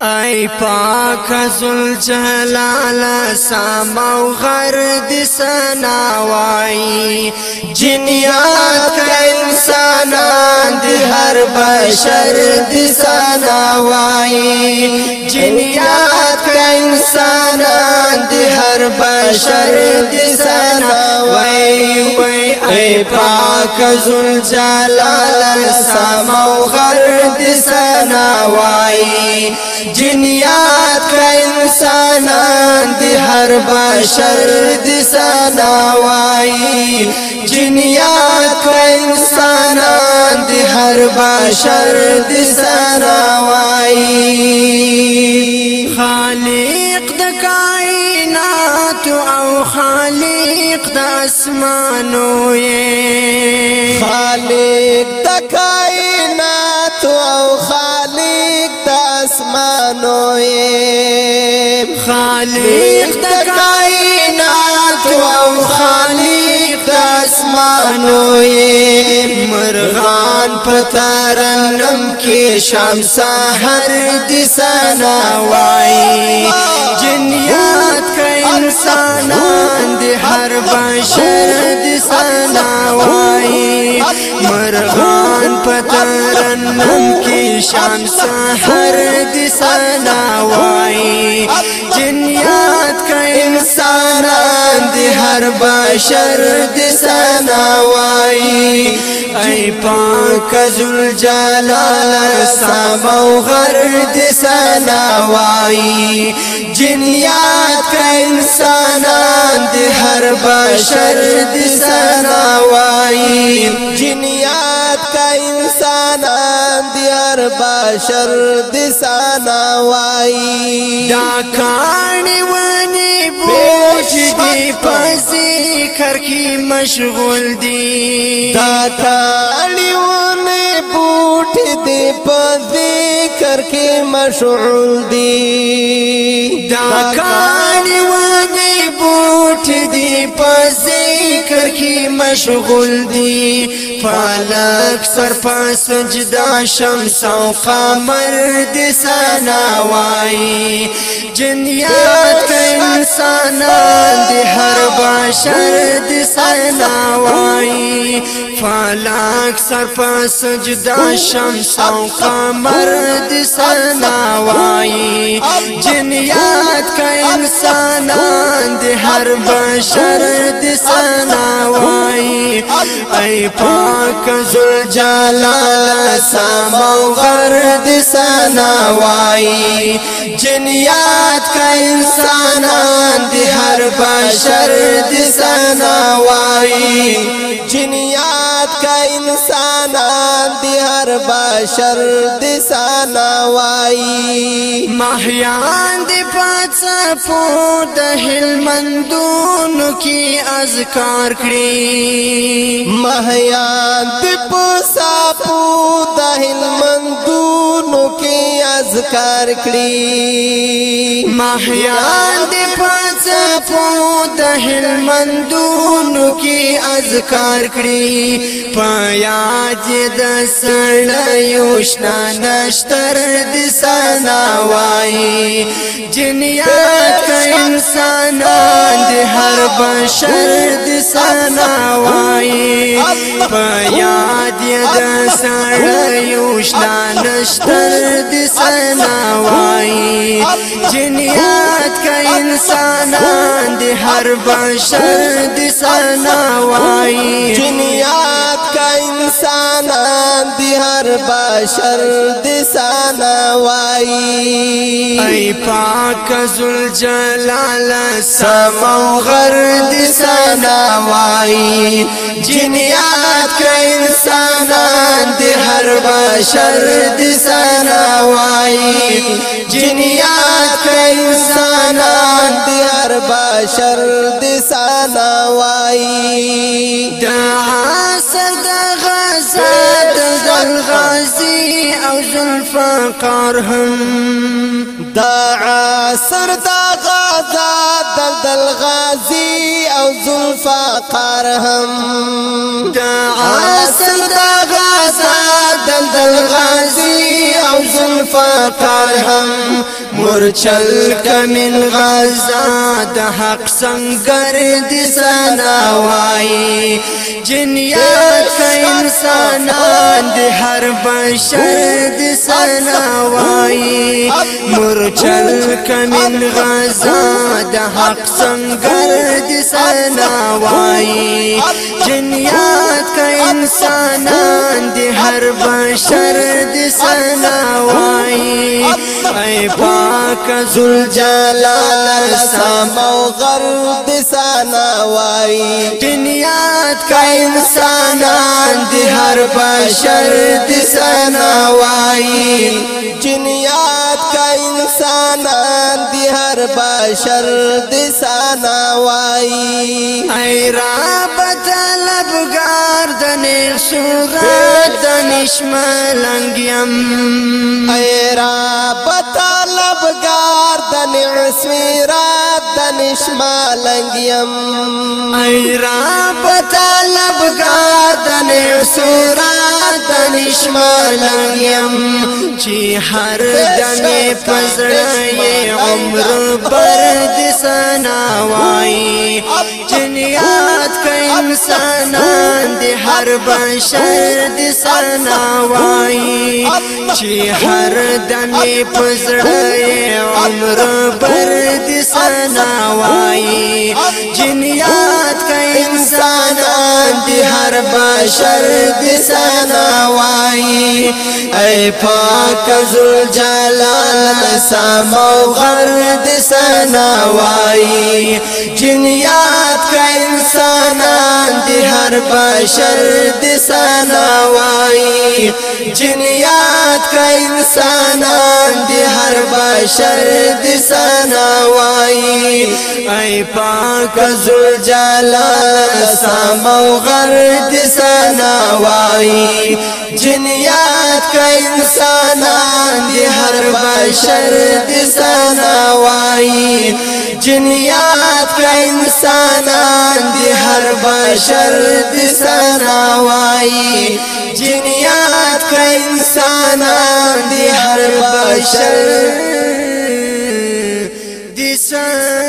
ای پاک ذل جلال سامو غرد سناوای جنیات کا انسانان دی هر بشر دی سناوای جنیات کا انسانان دی هر بشر دی سنا وای وای ای پاک ذل جلال سمو غر دی سنا وای جنیات کا انسانان دی هر بشر دی سنا وای جنیات کا انسانان دی هر بشر دی سنا وای خالق د کائنات ذات او خالق د اسمانو یې خالق د کائنات او خالق د اسمانو یې خالق د کائنات او خالق اسمانو مرغان پترنم کې شام سحر دي سنا وای جنیات کا انسانان دي هر بشر دي سنا وای مرغان پترنم کې شام سحر دي سنا وای جنیات کا انسانان دی هر بشر دی سنا وای ای پاک ذل جلال سمو غر دی سنا وای جنیات ک انسانان دی هر بشر دی سنا وای جنیات هر بشر د سانا وای دا کانی ونی بوج دی پسی کر کی مشغول دی دا تالی ونی بوټ دی پسی کر کی مشغول دی دا کانی ونی بوټ دی پسی ذکر کی مشغول دی فالک سر په سجدا شمس او قمر د سنا وای جنیات انسانان د هر بشر د سنا وای فالک سر په سجدا شمس او قمر د سنا وای جنیات کا انسانان د هر بشر د سنا وای ای پاک زل جلال سمو غرد سنا وای جنیات کا انسانان دی هر بشر دی سنا وای جنیات زیاد کا انسانان دی هر بشر دی سانا وائی محیان دی پاچا پو دہل مندون کی اذکار کری محیان دی پو ساپو هلمندونو کې اذکار کړی ماهیان دې پاس په د هلمندونو کې اذکار کړی پیا دې د سړیو شنا نشتر دې سنا وای جنیا کین هر بشر د سنا وای په یاد د سړی وشنا نشتر د سنا وای جنیا انسانان دی هر بشر دی سنا وای جنیات کا انسانان دی هر بشر دی سنا وای ای پاک ذل جلال سمو غر دی سنا وای جنیات کا انسانان دی هر بشر دی سنا وای جنیات انسانان دیار بشر دی سانا وائی دا حسد غزاد دلغازی او زلفقار هم دا عصر دا غزاد دلدل غازی او زلفا هم دا عاصم دا غزا دلدل غازی او زلفا هم مرچل کمن غازا د حق سنگر د سنا وای جنیات کا د هر بشر د سنا وای چړک من غزا د حق څنګه دې سنا وای جنیات کا انسانان دې هر بشر دې سنا وای اے پاک ذل جلال سم او غر دې سنا وای جنیات کا انسانان دې هر بشر دې سنا وای جنیات بشر دسانا وائی ای راب طلبگار دنیخ سوغات دنش ملنگیم ای راب طلبگار دنیخ سویرات دنش ملنگیم ای راب طلبگار دنیخ سوغات پښمالنګ يم چې هر دمه پزړې عمر بر د سنا وای جنیات ک انسان د هر بشر د سنا وای چې هر دمه پزړې عمر بر د سنا وای جنیات ک انسان د هر بشر د سنا وای خوائی اے پاک ذل جلال سامو غرد سناوائی جنیات کا انسانان دی ہر بشر دی سناوائی جنیات کا انسانان دی هر بشر د سناوي اي پاک زل جلال سمو غر د سناوي جنیات کا انسانان دی هر بشر دی سناوائی جنیات کا انسانان دی هر بشر دی سناوائی جنیات کا انسانان دی هر بشر دی سناوائی